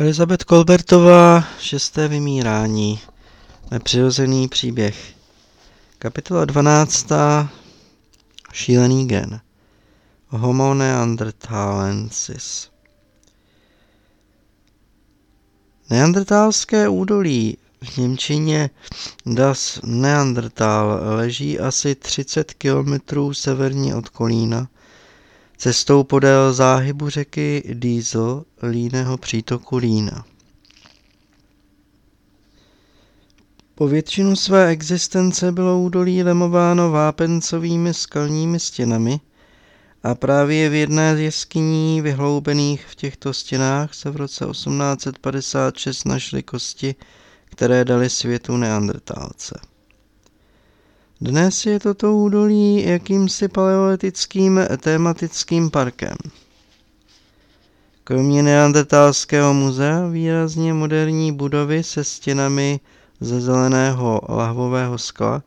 Elizabeth Kolbertová, Šesté vymírání. Nepřirozený příběh. Kapitola 12. Šílený gen. Homo neanderthalensis. Neandertálské údolí v Němčině Das Neandertal leží asi 30 kilometrů severně od Kolína – cestou podél záhybu řeky Diesel, líného přítoku Lína. Po většinu své existence bylo údolí lemováno vápencovými skalními stěnami a právě v jedné z jeskyní vyhloubených v těchto stěnách se v roce 1856 našly kosti, které dali světu neandrtálce. Dnes je toto údolí jakýmsi paleolitickým tematickým parkem. Kromě neandertalského muzea výrazně moderní budovy se stěnami ze zeleného lahvového skla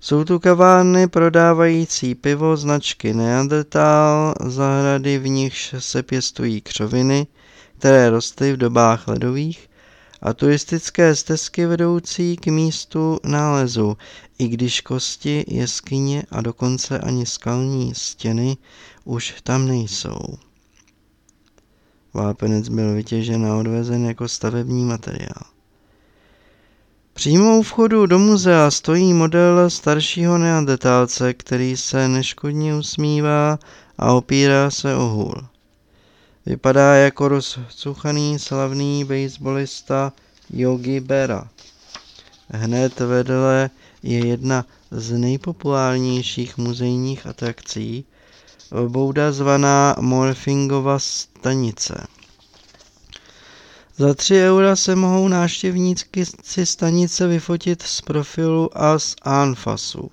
jsou tu kavárny prodávající pivo značky Neandertal, zahrady v nichž se pěstují křoviny, které rostly v dobách ledových a turistické stezky vedoucí k místu nálezu, i když kosti, jeskyně a dokonce ani skalní stěny už tam nejsou. Vápenec byl vytěžen a odvezen jako stavební materiál. Přímo u vchodu do muzea stojí model staršího neandertálce, který se neškodně usmívá a opírá se o hůl. Vypadá jako rozcuchaný slavný baseballista Yogi Berra. Hned vedle je jedna z nejpopulárnějších muzejních atrakcí, bouda zvaná Morfingova stanice. Za 3 eura se mohou návštěvníci stanice vyfotit z profilu a z anfasu.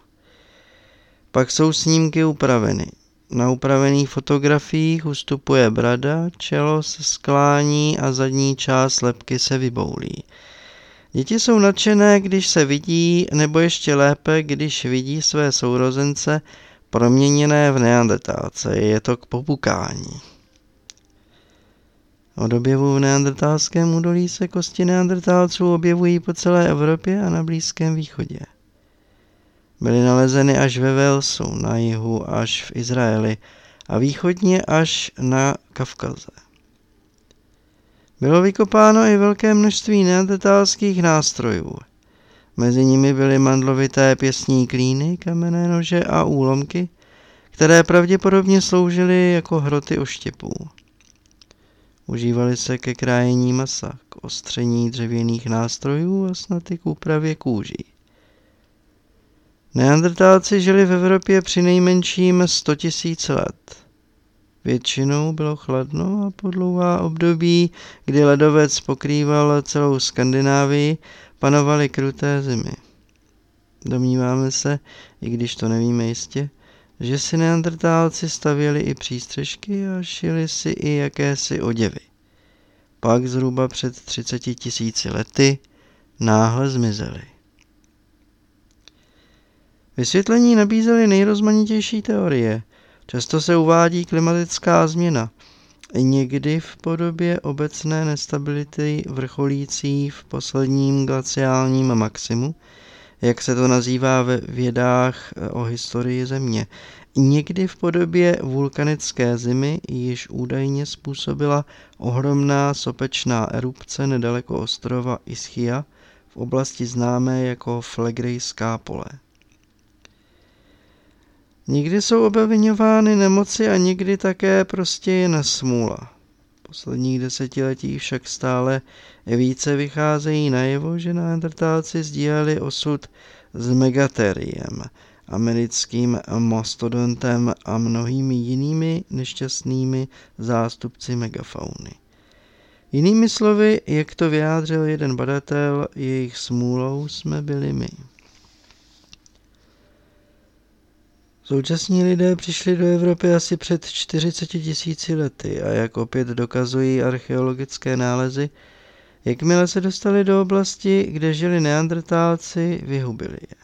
Pak jsou snímky upraveny. Na upravených fotografiích ustupuje brada, čelo se sklání a zadní část lepky se vyboulí. Děti jsou nadšené, když se vidí, nebo ještě lépe, když vidí své sourozence proměněné v neandertálce. Je to k popukání. Od objevu v neandertálském údolí se kosti neandertálců objevují po celé Evropě a na Blízkém východě. Byly nalezeny až ve Walesu, na jihu až v Izraeli a východně až na Kavkaze. Bylo vykopáno i velké množství neandertálských nástrojů. Mezi nimi byly mandlovité pěstní klíny, kamenné nože a úlomky, které pravděpodobně sloužily jako hroty oštěpů. Užívaly se ke krájení masa, k ostření dřevěných nástrojů a snad i k úpravě kůží. Neandertálci žili v Evropě při nejmenším 100 000 let. Většinou bylo chladno a po dlouhá období, kdy ledovec pokrýval celou Skandinávii, panovaly kruté zimy. Domníváme se, i když to nevíme jistě, že si neandertálci stavěli i přístřežky a šili si i jakési oděvy. Pak zhruba před 30 tisíci lety náhle zmizeli. Vysvětlení nabízely nejrozmanitější teorie. Často se uvádí klimatická změna, někdy v podobě obecné nestability vrcholící v posledním glaciálním maximu, jak se to nazývá ve vědách o historii Země. Někdy v podobě vulkanické zimy již údajně způsobila ohromná sopečná erupce nedaleko ostrova Ischia v oblasti známé jako Flegrejská pole. Někdy jsou obevňovány nemoci a někdy také prostě jen smůla. V posledních desetiletích však stále více vycházejí najevo, že neandertálci sdíleli osud s megateriem, americkým mastodontem a mnohými jinými nešťastnými zástupci megafauny. Jinými slovy, jak to vyjádřil jeden badatel, jejich smůlou jsme byli my. Současní lidé přišli do Evropy asi před 40 tisíci lety a jak opět dokazují archeologické nálezy, jakmile se dostali do oblasti, kde žili neandrtálci, vyhubili je.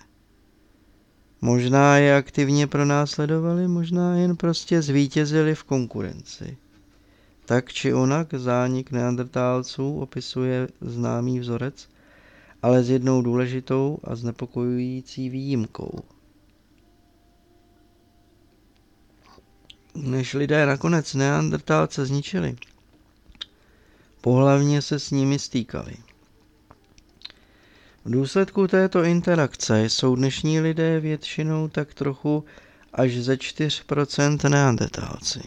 Možná je aktivně pronásledovali, možná jen prostě zvítězili v konkurenci. Tak či onak zánik neandertálců opisuje známý vzorec, ale s jednou důležitou a znepokojující výjimkou. Než lidé nakonec neandertálce zničili, pohlavně se s nimi stýkali. V důsledku této interakce jsou dnešní lidé většinou tak trochu až ze 4% neandertálci.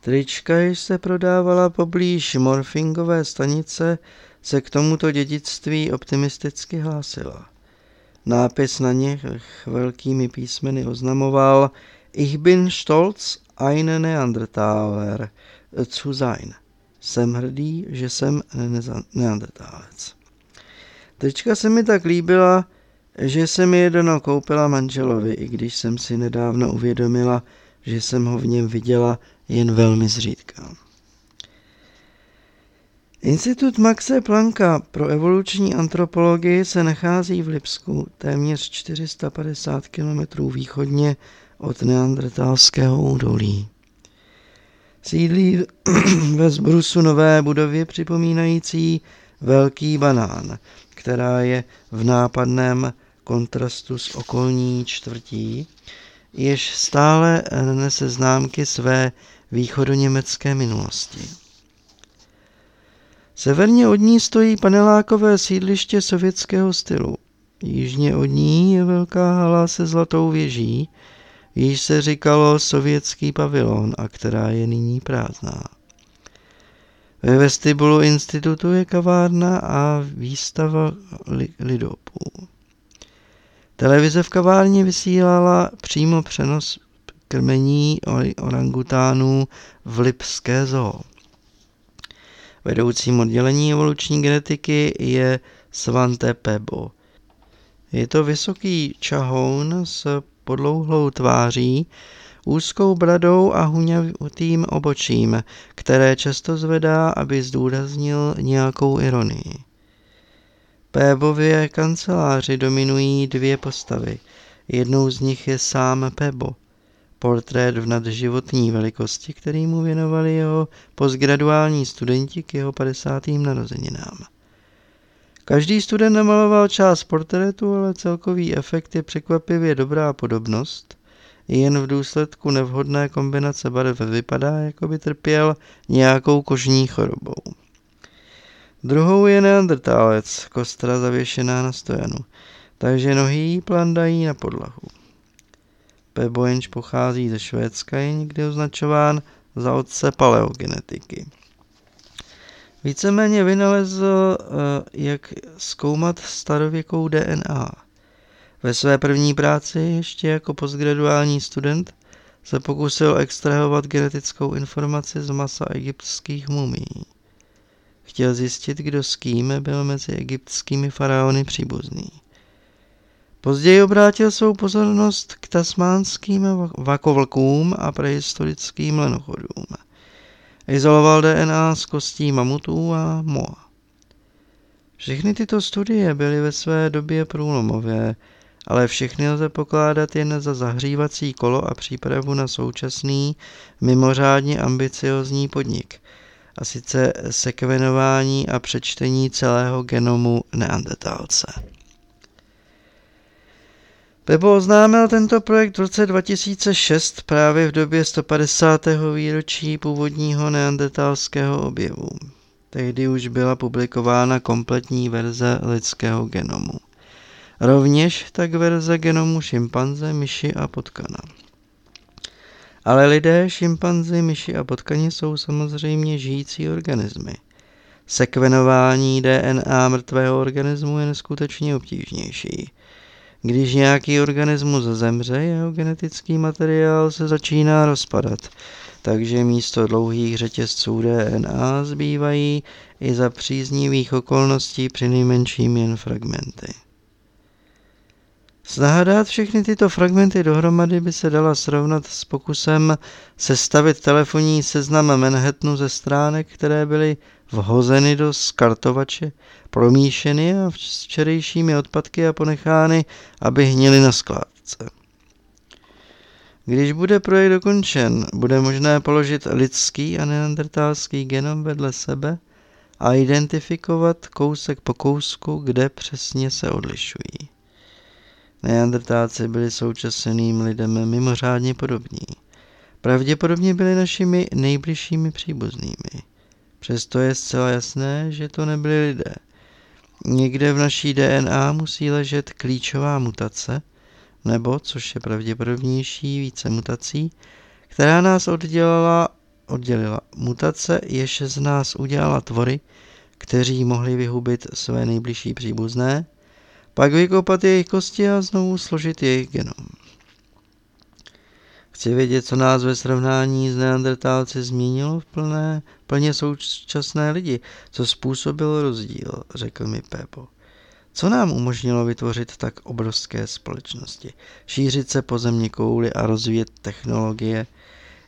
Trička, jež se prodávala poblíž morfingové stanice, se k tomuto dědictví optimisticky hlásila. Nápis na nich velkými písmeny oznamoval Ich bin stolz, ein Neandertaler zu sein. Jsem hrdý, že jsem neandertálec. Trička se mi tak líbila, že jsem jedno koupila manželovi, i když jsem si nedávno uvědomila, že jsem ho v něm viděla jen velmi zřídka. Institut Maxe Plancka pro evoluční antropologii se nachází v Lipsku, téměř 450 km východně od neandertalského údolí. Sídlí ve zbrusu nové budově připomínající velký banán, která je v nápadném kontrastu s okolní čtvrtí, jež stále nese známky své východoněmecké minulosti. Severně od ní stojí panelákové sídliště sovětského stylu. Jižně od ní je velká hala se zlatou věží, již se říkalo sovětský pavilon a která je nyní prázdná. Ve vestibulu institutu je kavárna a výstava li- lidopů. Televize v kavárně vysílala přímo přenos krmení orangutánů v Lipské zoo. Vedoucím oddělení evoluční genetiky je Svante Pebo. Je to vysoký čahoun s podlouhlou tváří, úzkou bradou a huňavým obočím, které často zvedá, aby zdůraznil nějakou ironii. Pébově kanceláři dominují dvě postavy. Jednou z nich je sám Pebo, portrét v nadživotní velikosti, který mu věnovali jeho postgraduální studenti k jeho 50. narozeninám. Každý student namaloval část portrétu, ale celkový efekt je překvapivě dobrá podobnost. Jen v důsledku nevhodné kombinace barev vypadá, jako by trpěl nějakou kožní chorobou. Druhou je neandertálec, kostra zavěšená na stojanu, takže nohy plandají na podlahu. Pebojenč pochází ze Švédska, je někdy označován za otce paleogenetiky. Víceméně vynalezl, eh, jak zkoumat starověkou DNA. Ve své první práci, ještě jako postgraduální student, se pokusil extrahovat genetickou informaci z masa egyptských mumí. Chtěl zjistit, kdo s kým byl mezi egyptskými faraony příbuzný. Později obrátil svou pozornost k tasmánským vakovlkům a prehistorickým lenochodům. Izoloval DNA z kostí mamutů a moa. Všechny tyto studie byly ve své době průlomové, ale všechny lze pokládat jen za zahřívací kolo a přípravu na současný, mimořádně ambiciozní podnik, a sice sekvenování a přečtení celého genomu neandertálce. Pebo oznámil tento projekt v roce 2006 právě v době 150. výročí původního neandertalského objevu. Tehdy už byla publikována kompletní verze lidského genomu. Rovněž tak verze genomu šimpanze, myši a potkana. Ale lidé, šimpanzi, myši a potkani jsou samozřejmě žijící organismy. Sekvenování DNA mrtvého organismu je neskutečně obtížnější. Když nějaký organismus zemře, jeho genetický materiál se začíná rozpadat, takže místo dlouhých řetězců DNA zbývají i za příznivých okolností při nejmenším jen fragmenty. Snaha dát všechny tyto fragmenty dohromady by se dala srovnat s pokusem sestavit telefonní seznam Manhattanu ze stránek, které byly vhozeny do skartovače, promíšeny a s včerejšími odpadky a ponechány, aby hnily na skládce. Když bude projekt dokončen, bude možné položit lidský a neandertalský genom vedle sebe a identifikovat kousek po kousku, kde přesně se odlišují. Neandertálci byli současným lidem mimořádně podobní. Pravděpodobně byli našimi nejbližšími příbuznými. Přesto je zcela jasné, že to nebyli lidé. Někde v naší DNA musí ležet klíčová mutace, nebo, což je pravděpodobnější, více mutací, která nás oddělala, oddělila. Mutace, jež z nás udělala tvory, kteří mohli vyhubit své nejbližší příbuzné, pak vykopat jejich kosti a znovu složit jejich genom. Chci vědět, co nás ve srovnání s neandertálci změnilo v plné, plně současné lidi, co způsobil rozdíl, řekl mi Pepo. Co nám umožnilo vytvořit tak obrovské společnosti, šířit se po země kouli a rozvíjet technologie,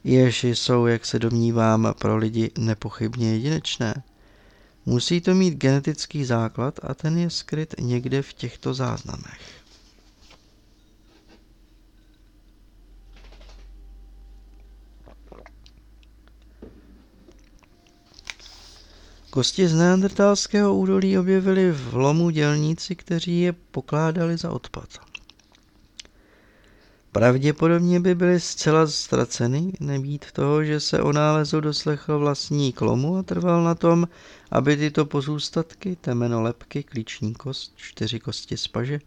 jež jsou, jak se domnívám, pro lidi nepochybně jedinečné? Musí to mít genetický základ a ten je skryt někde v těchto záznamech. Kosti z neandertalského údolí objevili v lomu dělníci, kteří je pokládali za odpad. Pravděpodobně by byly zcela ztraceny, nebýt toho, že se o nálezu doslechl vlastní klomu a trval na tom, aby tyto pozůstatky, temeno lepky, klíční kost, čtyři kosti z paže,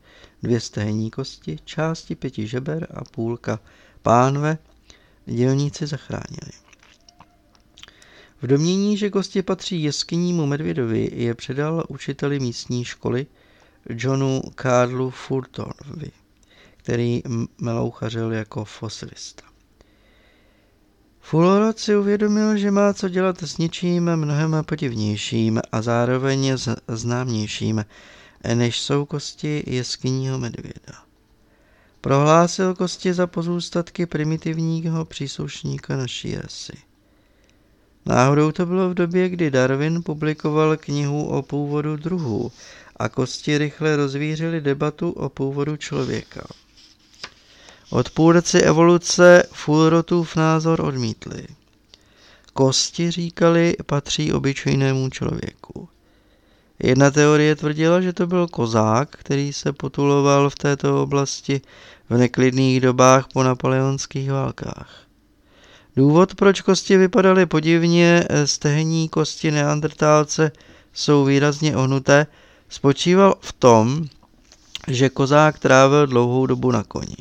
dvě stehenní kosti, části pěti žeber a půlka pánve, dělníci zachránili. V domění, že kosti patří jeskynímu medvědovi, je předal učiteli místní školy Johnu Karlu Furtonovi který melouchařil jako fosilista. Fulorod si uvědomil, že má co dělat s něčím mnohem podivnějším a zároveň známějším, než jsou kosti jeskyního medvěda. Prohlásil kosti za pozůstatky primitivního příslušníka naší rasy. Náhodou to bylo v době, kdy Darwin publikoval knihu o původu druhů a kosti rychle rozvířili debatu o původu člověka. Odpůrci evoluce Fulrotův názor odmítli. Kosti, říkali, patří obyčejnému člověku. Jedna teorie tvrdila, že to byl kozák, který se potuloval v této oblasti v neklidných dobách po napoleonských válkách. Důvod, proč kosti vypadaly podivně, stehenní kosti neandertálce jsou výrazně ohnuté, spočíval v tom, že kozák trávil dlouhou dobu na koni.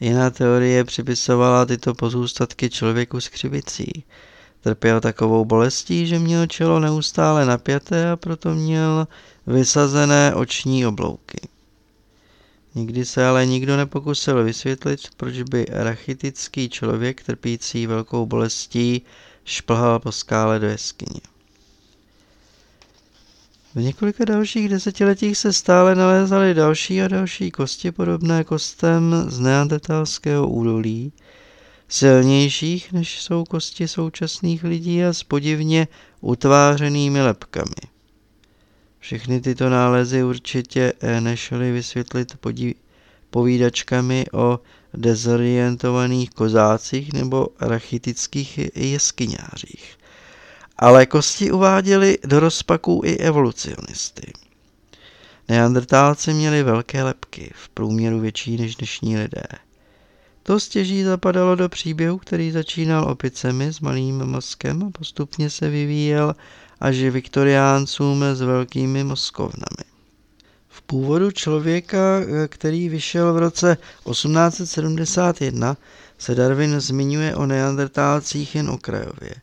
Jiná teorie připisovala tyto pozůstatky člověku s křivicí. Trpěl takovou bolestí, že měl čelo neustále napjaté a proto měl vysazené oční oblouky. Nikdy se ale nikdo nepokusil vysvětlit, proč by rachitický člověk trpící velkou bolestí šplhal po skále do jeskyně. V několika dalších desetiletích se stále nalézaly další a další kosti podobné kostem z neandertalského údolí, silnějších než jsou kosti současných lidí a s podivně utvářenými lepkami. Všechny tyto nálezy určitě nešly vysvětlit podí- povídačkami o dezorientovaných kozácích nebo rachitických jeskyňářích ale kosti uváděli do rozpaků i evolucionisty. Neandertálci měli velké lepky, v průměru větší než dnešní lidé. To stěží zapadalo do příběhu, který začínal opicemi s malým mozkem a postupně se vyvíjel až viktoriáncům s velkými mozkovnami. V původu člověka, který vyšel v roce 1871, se Darwin zmiňuje o neandertálcích jen okrajově –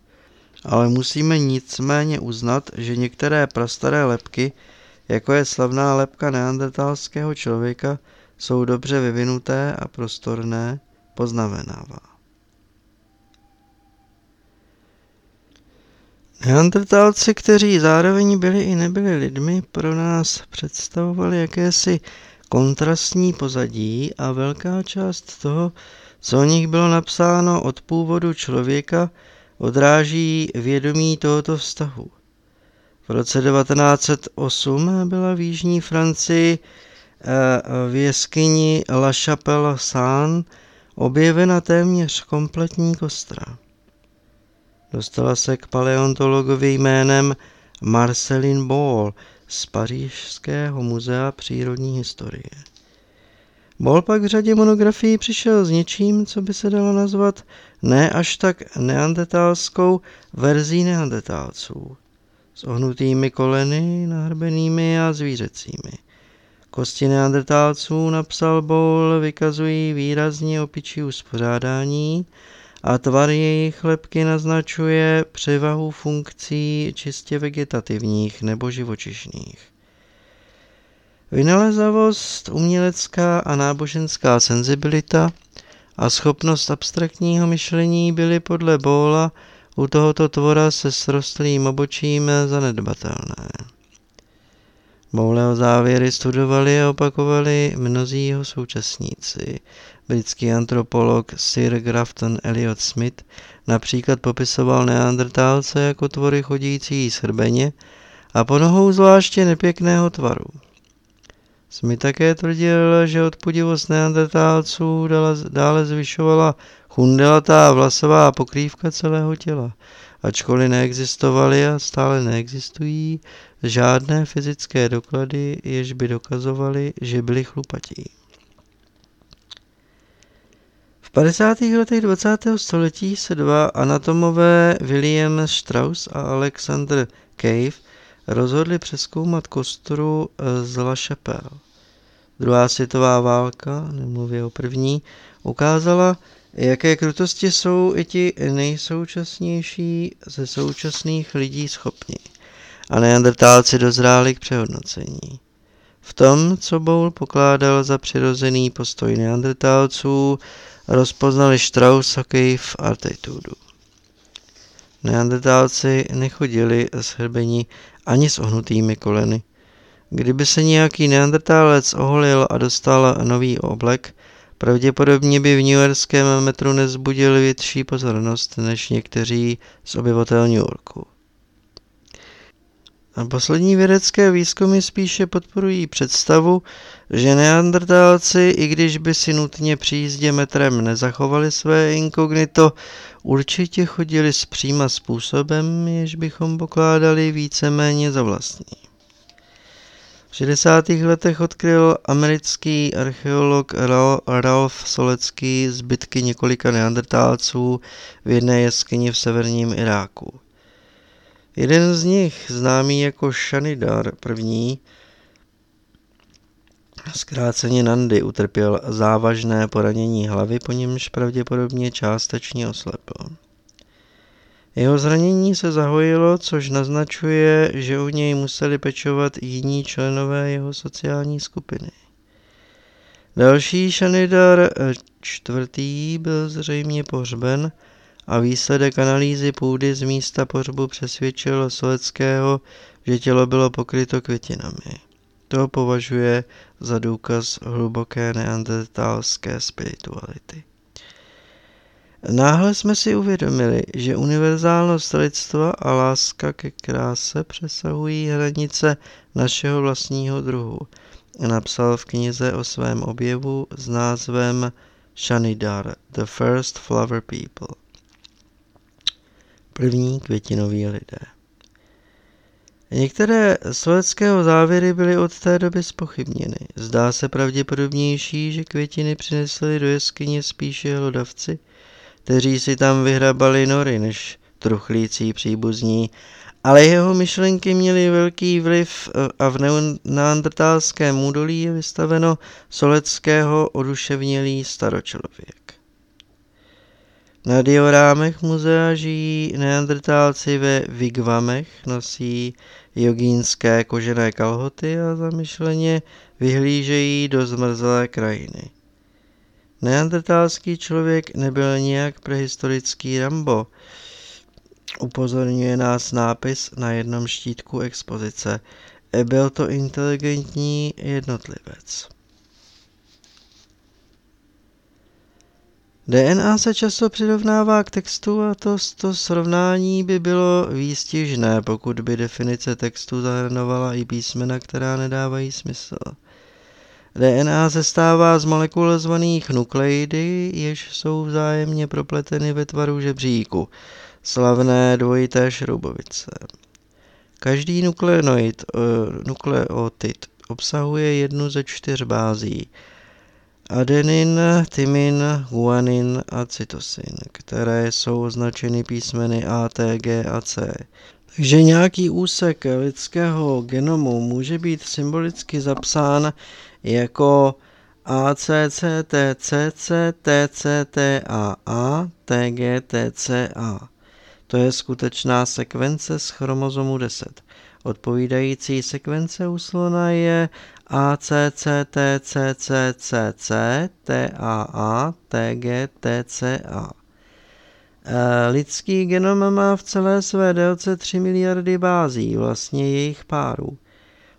ale musíme nicméně uznat, že některé prastaré lepky, jako je slavná lepka neandertalského člověka, jsou dobře vyvinuté a prostorné, poznamenává. Neandertalci, kteří zároveň byli i nebyli lidmi, pro nás představovali jakési kontrastní pozadí a velká část toho, co o nich bylo napsáno od původu člověka, odráží vědomí tohoto vztahu. V roce 1908 byla v Jižní Francii eh, v jeskyni La Chapelle Saint objevena téměř kompletní kostra. Dostala se k paleontologovi jménem Marcelin Ball z Pařížského muzea přírodní historie. Ball pak v řadě monografií přišel s něčím, co by se dalo nazvat ne až tak neandertalskou verzí neandertálců, s ohnutými koleny, nahrbenými a zvířecími. Kosti neandertálců, napsal Ball, vykazují výrazně opičí uspořádání a tvar jejich lepky naznačuje převahu funkcí čistě vegetativních nebo živočišných. Vynalezavost, umělecká a náboženská senzibilita a schopnost abstraktního myšlení byly podle Bóla u tohoto tvora se srostlým obočím zanedbatelné. Bouleho závěry studovali a opakovali mnozí jeho současníci. Britský antropolog Sir Grafton Elliot Smith například popisoval neandertálce jako tvory chodící srbeně a po nohou zvláště nepěkného tvaru. Smith také tvrdil, že odpudivost neandertálců dále zvyšovala chundelatá vlasová pokrývka celého těla. Ačkoliv neexistovaly a stále neexistují žádné fyzické doklady, jež by dokazovaly, že byli chlupatí. V 50. letech 20. století se dva anatomové William Strauss a Alexander Cave rozhodli přeskoumat kostru z La Chapelle. Druhá světová válka, nemluvě o první, ukázala, jaké krutosti jsou i ti nejsoučasnější ze současných lidí schopni. A neandertálci dozráli k přehodnocení. V tom, co Bowl pokládal za přirozený postoj neandertálců, rozpoznali Strauss a Cave altitudu. Neandertálci nechodili shrbení ani s ohnutými koleny. Kdyby se nějaký neandertálec oholil a dostal nový oblek, pravděpodobně by v New Yorkském metru nezbudil větší pozornost než někteří z obyvatel New Yorku. A poslední vědecké výzkumy spíše podporují představu, že neandertálci, i když by si nutně při jízdě metrem nezachovali své inkognito, určitě chodili zpříma způsobem, jež bychom pokládali víceméně za vlastní. V 60. letech odkryl americký archeolog Ralph Solecký zbytky několika neandertálců v jedné jeskyni v severním Iráku. Jeden z nich, známý jako Shanidar I., zkráceně Nandy, utrpěl závažné poranění hlavy, po němž pravděpodobně částečně oslepl. Jeho zranění se zahojilo, což naznačuje, že o něj museli pečovat jiní členové jeho sociální skupiny. Další Šanidar eh, čtvrtý byl zřejmě pohřben a výsledek analýzy půdy z místa pohřbu přesvědčil Soleckého, že tělo bylo pokryto květinami. To považuje za důkaz hluboké neandertalské spirituality. Náhle jsme si uvědomili, že univerzálnost lidstva a láska ke kráse přesahují hranice našeho vlastního druhu. Napsal v knize o svém objevu s názvem Shanidar, The First Flower People. První květinoví lidé. Některé sovětského závěry byly od té doby spochybněny. Zdá se pravděpodobnější, že květiny přinesly do jeskyně spíše hlodavci, kteří si tam vyhrabali nory než truchlící příbuzní, ale jeho myšlenky měly velký vliv eh, a v neandertálském údolí je vystaveno soleckého oduševnělý staročlověk. Na diorámech muzea žijí neandertálci ve vigvamech, nosí jogínské kožené kalhoty a zamyšleně vyhlížejí do zmrzlé krajiny. Neandertálský člověk nebyl nějak prehistorický Rambo. Upozorňuje nás nápis na jednom štítku expozice. Byl to inteligentní jednotlivec. DNA se často přirovnává k textu a to, to srovnání by bylo výstižné, pokud by definice textu zahrnovala i písmena, která nedávají smysl. DNA se stává z molekul zvaných nukleidy, jež jsou vzájemně propleteny ve tvaru žebříku, slavné dvojité šroubovice. Každý nukleonoid, uh, nukleotid obsahuje jednu ze čtyř bází. Adenin, tymin, guanin a cytosin, které jsou označeny písmeny A, T, G a C. Takže nějaký úsek lidského genomu může být symbolicky zapsán jako ACCTCCTCTAA TGTCA. To je skutečná sekvence z chromozomu 10. Odpovídající sekvence u slona je ACCTCCCCTAA Lidský genom má v celé své délce 3 miliardy bází, vlastně jejich párů.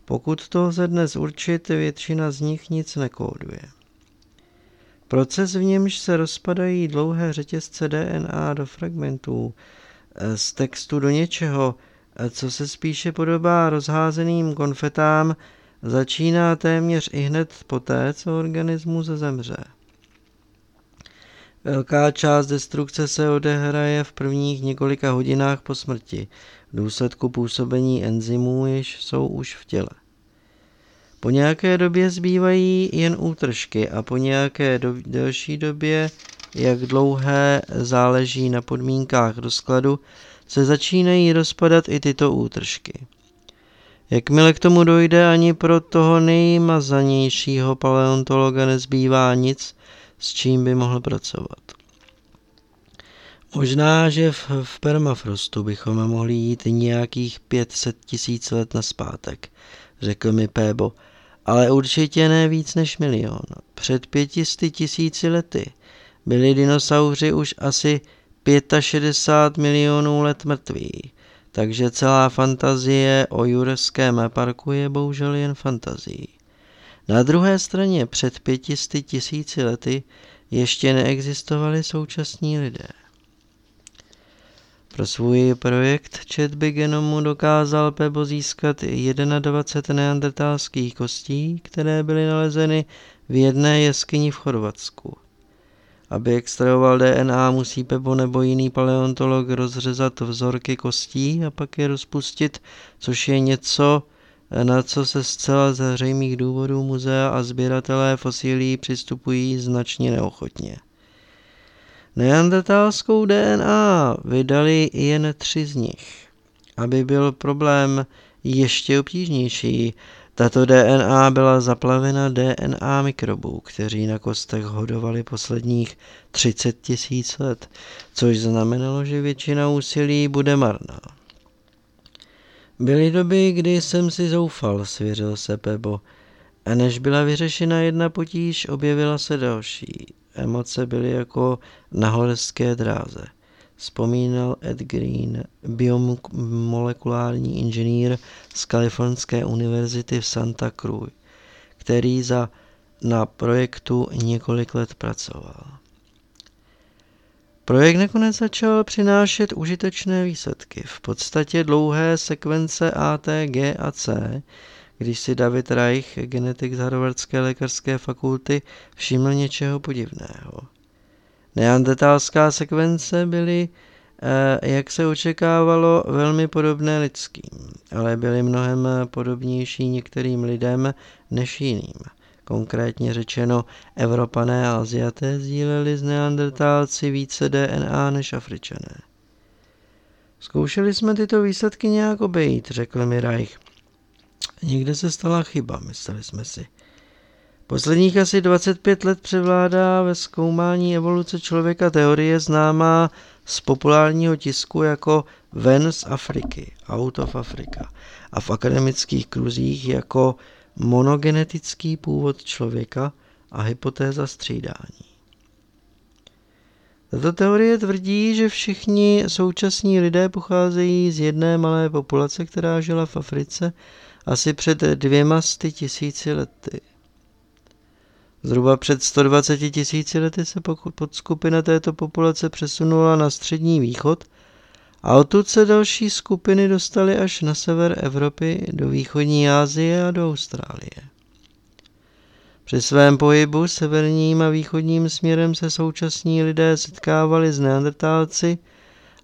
Pokud to lze dnes určit, většina z nich nic nekóduje. Proces, v němž se rozpadají dlouhé řetězce DNA do fragmentů, z textu do něčeho, co se spíše podobá rozházeným konfetám, začíná téměř i hned poté, co organismus zemře. Velká část destrukce se odehraje v prvních několika hodinách po smrti v důsledku působení enzymů, jež jsou už v těle. Po nějaké době zbývají jen útržky a po nějaké do, delší době, jak dlouhé záleží na podmínkách rozkladu, se začínají rozpadat i tyto útržky. Jakmile k tomu dojde, ani pro toho nejmazanějšího paleontologa nezbývá nic, s čím by mohl pracovat. Možná, že v, v permafrostu bychom mohli jít nějakých 500 tisíc let naspátek, řekl mi Pébo, ale určitě ne víc než milion. Před pětisty tisíci lety byli dinosauři už asi 65 milionů let mrtví, takže celá fantazie o Jurském parku je bohužel jen fantazií. Na druhé straně před pětisty tisíci lety ještě neexistovali současní lidé. Pro svůj projekt četby genomu dokázal Pebo získat 21 neandertalských kostí, které byly nalezeny v jedné jeskyni v Chorvatsku. Aby extrahoval DNA, musí Pebo nebo jiný paleontolog rozřezat vzorky kostí a pak je rozpustit, což je něco, na co se zcela zřejmých důvodů muzea a sběratelé fosílí přistupují značně neochotně. Neandertalskou DNA vydali jen tři z nich. Aby byl problém ještě obtížnější, tato DNA byla zaplavena DNA mikrobů, kteří na kostech hodovali posledních 30 tisíc let, což znamenalo, že většina úsilí bude marná. Byly doby, kdy jsem si zoufal, svěřil se Pebo. A než byla vyřešena jedna potíž, objevila se další. Emoce byly jako na horské dráze. Vzpomínal Ed Green, biomolekulární inženýr z Kalifornské univerzity v Santa Cruz, který za, na projektu několik let pracoval. Projekt nakonec začal přinášet užitečné výsledky. V podstatě dlouhé sekvence A, T, G a C, když si David Reich, genetik z Harvardské lékařské fakulty, všiml něčeho podivného. Neandertalská sekvence byly, eh, jak se očekávalo, velmi podobné lidským, ale byly mnohem podobnější některým lidem než jiným. Konkrétně řečeno, Evropané a Aziaté sdíleli z neandertálci více DNA než Afričané. Zkoušeli jsme tyto výsledky nějak obejít, řekl mi Reich. Někde se stala chyba, mysleli jsme si. Posledních asi 25 let převládá ve zkoumání evoluce člověka teorie známá z populárního tisku jako Ven z Afriky, Out of Africa, a v akademických kruzích jako monogenetický původ člověka a hypotéza střídání. Tato teorie tvrdí, že všichni současní lidé pocházejí z jedné malé populace, která žila v Africe asi před dvěma sty tisíci lety. Zhruba před 120 tisíci lety se podskupina této populace přesunula na střední východ a odtud se další skupiny dostaly až na sever Evropy, do východní Asie a do Austrálie. Při svém pohybu severním a východním směrem se současní lidé setkávali s neandertálci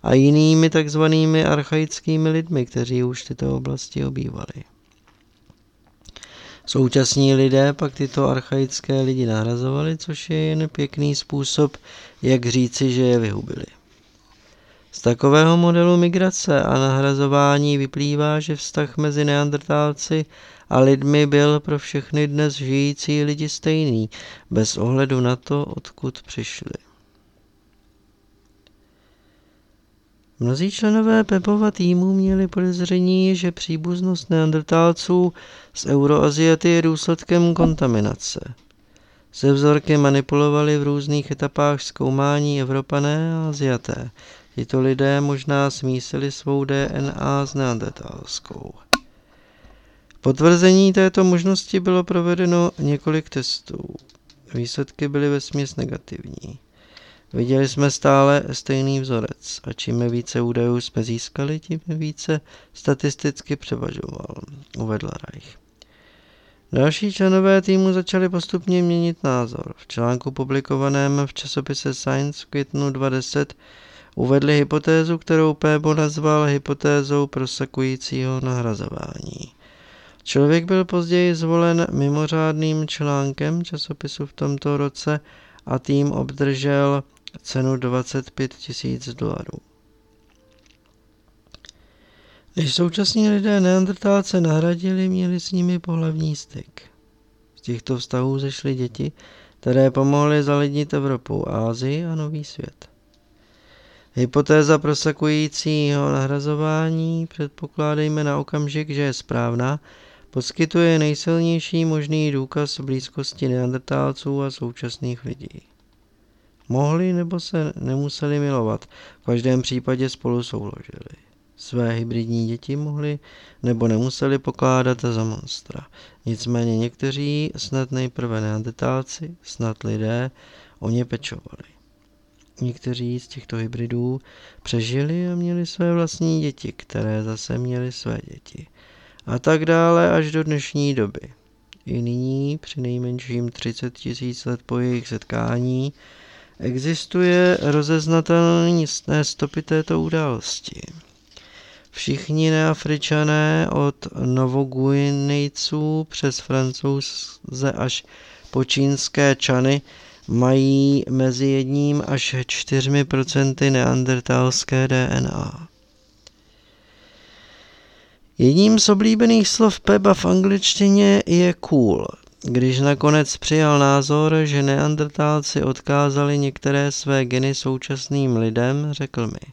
a jinými takzvanými archaickými lidmi, kteří už tyto oblasti obývali. Současní lidé pak tyto archaické lidi nahrazovali, což je jen pěkný způsob, jak říci, že je vyhubili. Z takového modelu migrace a nahrazování vyplývá, že vztah mezi neandertálci a lidmi byl pro všechny dnes žijící lidi stejný, bez ohledu na to, odkud přišli. Mnozí členové Pepova týmu měli podezření, že příbuznost neandertálců z Euroaziaty je důsledkem kontaminace. Se vzorky manipulovali v různých etapách zkoumání Evropané a Aziaté. Tito lidé možná smísili svou DNA s neandertalskou. Potvrzení této možnosti bylo provedeno několik testů. Výsledky byly ve směs negativní. Viděli jsme stále stejný vzorec a čím více údajů jsme získali, tím více statisticky převažoval, uvedl Reich. Další členové týmu začali postupně měnit názor. V článku publikovaném v časopise Science v květnu 2010 uvedli hypotézu, kterou Pébo nazval hypotézou prosakujícího nahrazování. Člověk byl později zvolen mimořádným článkem časopisu v tomto roce a tým obdržel cenu 25 tisíc dolarů. Když současní lidé neandertálce nahradili, měli s nimi pohlavní styk. Z těchto vztahů zešly děti, které pomohly zalidnit Evropu, Ázii a Nový svět. Hypotéza prosakujícího nahrazování, předpokládejme na okamžik, že je správná, poskytuje nejsilnější možný důkaz blízkosti neandertálců a současných lidí. Mohli nebo se nemuseli milovat, v každém případě spolu souložili. Své hybridní děti mohli nebo nemuseli pokládat za monstra. Nicméně někteří, snad nejprve neandertálci, snad lidé, o ně pečovali. Někteří z těchto hybridů přežili a měli své vlastní děti, které zase měly své děti. A tak dále až do dnešní doby. I nyní, při nejmenším 30 tisíc let po jejich setkání, existuje rozeznatelné stopy této události. Všichni neafričané od Novoguinejců přes francouze až po čínské čany mají mezi jedním až čtyřmi procenty neandertalské DNA. Jedním z oblíbených slov Peba v angličtině je cool, když nakonec přijal názor, že neandertálci odkázali některé své geny současným lidem, řekl mi.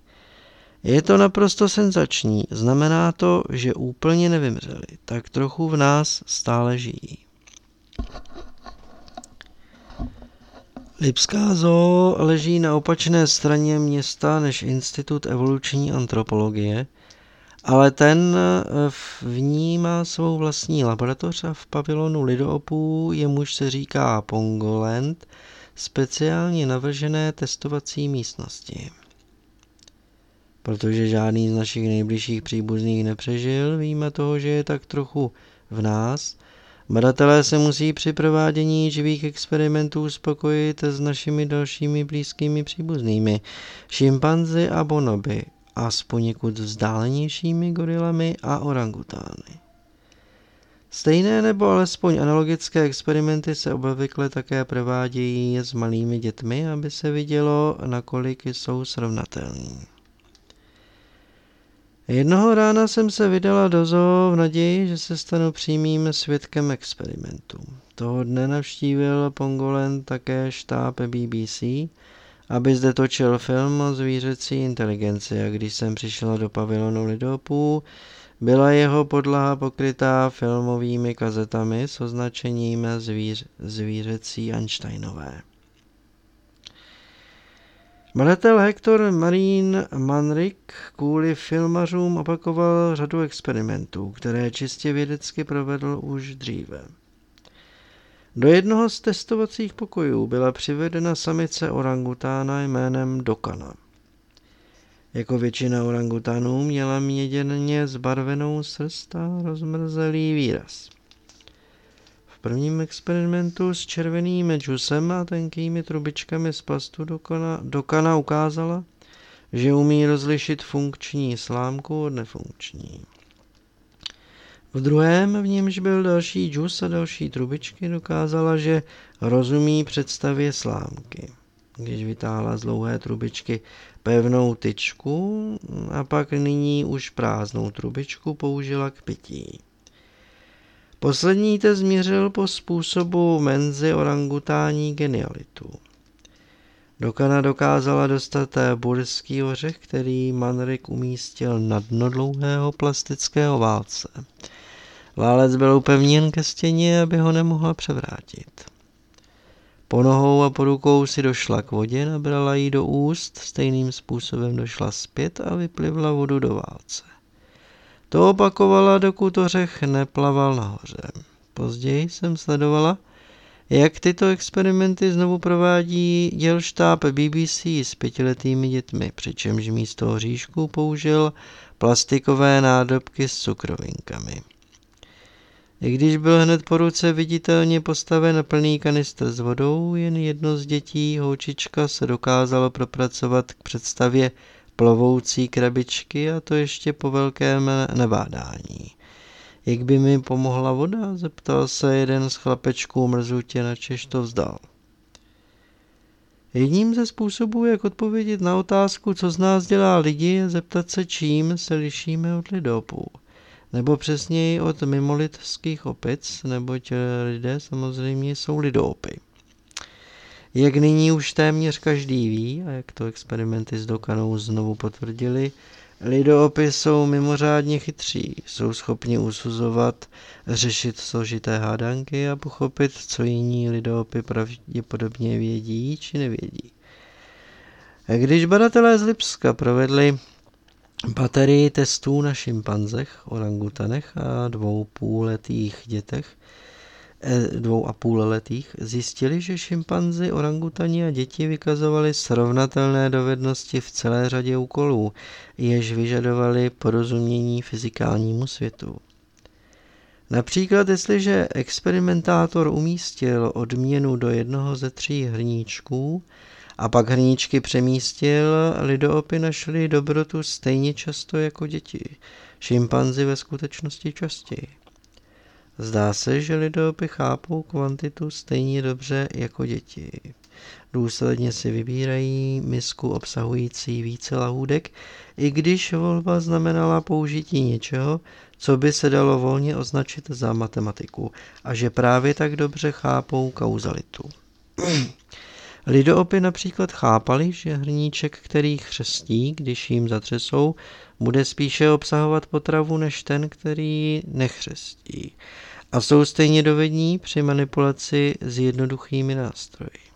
Je to naprosto senzační, znamená to, že úplně nevymřeli, tak trochu v nás stále žijí. Lipská zoo leží na opačné straně města než Institut evoluční antropologie, ale ten v ní má svou vlastní laboratoř a v pavilonu lidoopů jemuž se říká Pongoland, speciálně navržené testovací místnosti. Protože žádný z našich nejbližších příbuzných nepřežil, víme toho, že je tak trochu v nás. Badatelé se musí při provádění živých experimentů spokojit s našimi dalšími blízkými příbuznými, šimpanzi a bonoby, a s poněkud vzdálenějšími gorilami a orangutány. Stejné nebo alespoň analogické experimenty se obvykle také provádějí s malými dětmi, aby se vidělo, nakolik jsou srovnatelní. Jednoho rána jsem se vydala do zoo v naději, že se stanu přímým svědkem experimentu. Toho dne navštívil Pongolen také štáb BBC, aby zde točil film o zvířecí inteligenci a když jsem přišla do pavilonu Lidopů, byla jeho podlaha pokrytá filmovými kazetami s označením zvíř, zvířecí Einsteinové. Badatel Hector Marín Manrik kvůli filmařům opakoval řadu experimentů, které čistě vědecky provedl už dříve. Do jednoho z testovacích pokojů byla přivedena samice orangutána jménem Dokana. Jako většina orangutánů měla měděně zbarvenou srst a rozmrzelý výraz. V prvním experimentu s červeným džusem a tenkými trubičkami z plastu Dokana, Dokana ukázala, že umí rozlišit funkční slámku od nefunkční. V druhém, v němž byl další džus a další trubičky, dokázala, že rozumí představě slámky. Když vytáhla z dlouhé trubičky pevnou tyčku a pak nyní už prázdnou trubičku použila k pití. Poslední te změřil po způsobu menzy orangutání genialitu. Dokana dokázala dostat burský ořech, který Manrik umístil na dno dlouhého plastického válce. Válec byl upevněn ke stěně, aby ho nemohla převrátit. Po nohou a po rukou si došla k vodě, nabrala ji do úst, stejným způsobem došla zpět a vyplivla vodu do válce. To opakovala, dokud ořech neplaval nahoře. Později jsem sledovala, jak tyto experimenty znovu provádí dělštáb BBC s pětiletými dětmi, přičemž místo hříšku použil plastikové nádobky s cukrovinkami. I když byl hned po ruce viditelně postaven plný kanistr s vodou, jen jedno z dětí, holčička, se dokázalo propracovat k představě plovoucí krabičky a to ještě po velkém nebádání. Jak by mi pomohla voda? zeptal se jeden z chlapečků mrzutě, načež to vzdal. Jedním ze způsobů, jak odpovědět na otázku, co z nás dělá lidi, je zeptat se, čím se lišíme od lidopů nebo přesněji od mimolidských opic, neboť lidé samozřejmě jsou lidoopy. Jak nyní už téměř každý ví, a jak to experimenty s Dokanou znovu potvrdili, lidoopy jsou mimořádně chytří, jsou schopni usuzovat, řešit složité hádanky a pochopit, co jiní lidoopy pravděpodobně vědí či nevědí. Když badatelé z Lipska provedli baterii testů na šimpanzech, orangutanech a dvou půlletých dětech, eh, dvou a půl letých, zjistili, že šimpanzi, orangutani a děti vykazovali srovnatelné dovednosti v celé řadě úkolů, jež vyžadovali porozumění fyzikálnímu světu. Například, jestliže experimentátor umístil odměnu do jednoho ze tří hrníčků, a pak hrníčky přemístil, lidoopy našli dobrotu stejně často jako děti, šimpanzi ve skutečnosti častěji. Zdá se, že lidoopy chápou kvantitu stejně dobře jako děti. Důsledně si vybírají misku obsahující více lahůdek, i když volba znamenala použití něčeho, co by se dalo volně označit za matematiku a že právě tak dobře chápou kauzalitu. Lidoopy například chápali, že hrníček, který chřestí, když jim zatřesou, bude spíše obsahovat potravu než ten, který nechřestí. A jsou stejně dovední při manipulaci s jednoduchými nástroji.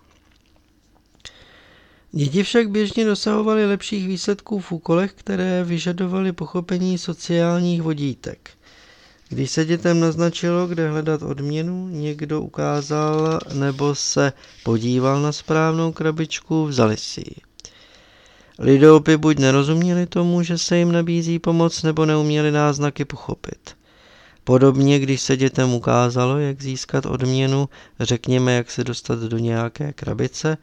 Děti však běžně dosahovaly lepších výsledků v úkolech, které vyžadovaly pochopení sociálních vodítek. Když se dětem naznačilo, kde hledat odměnu, někdo ukázal nebo se podíval na správnou krabičku, vzali si ji. Lidoopy buď nerozuměli tomu, že se jim nabízí pomoc, nebo neuměli náznaky pochopit. Podobně, když se dětem ukázalo, jak získat odměnu, řekněme, jak se dostat do nějaké krabice,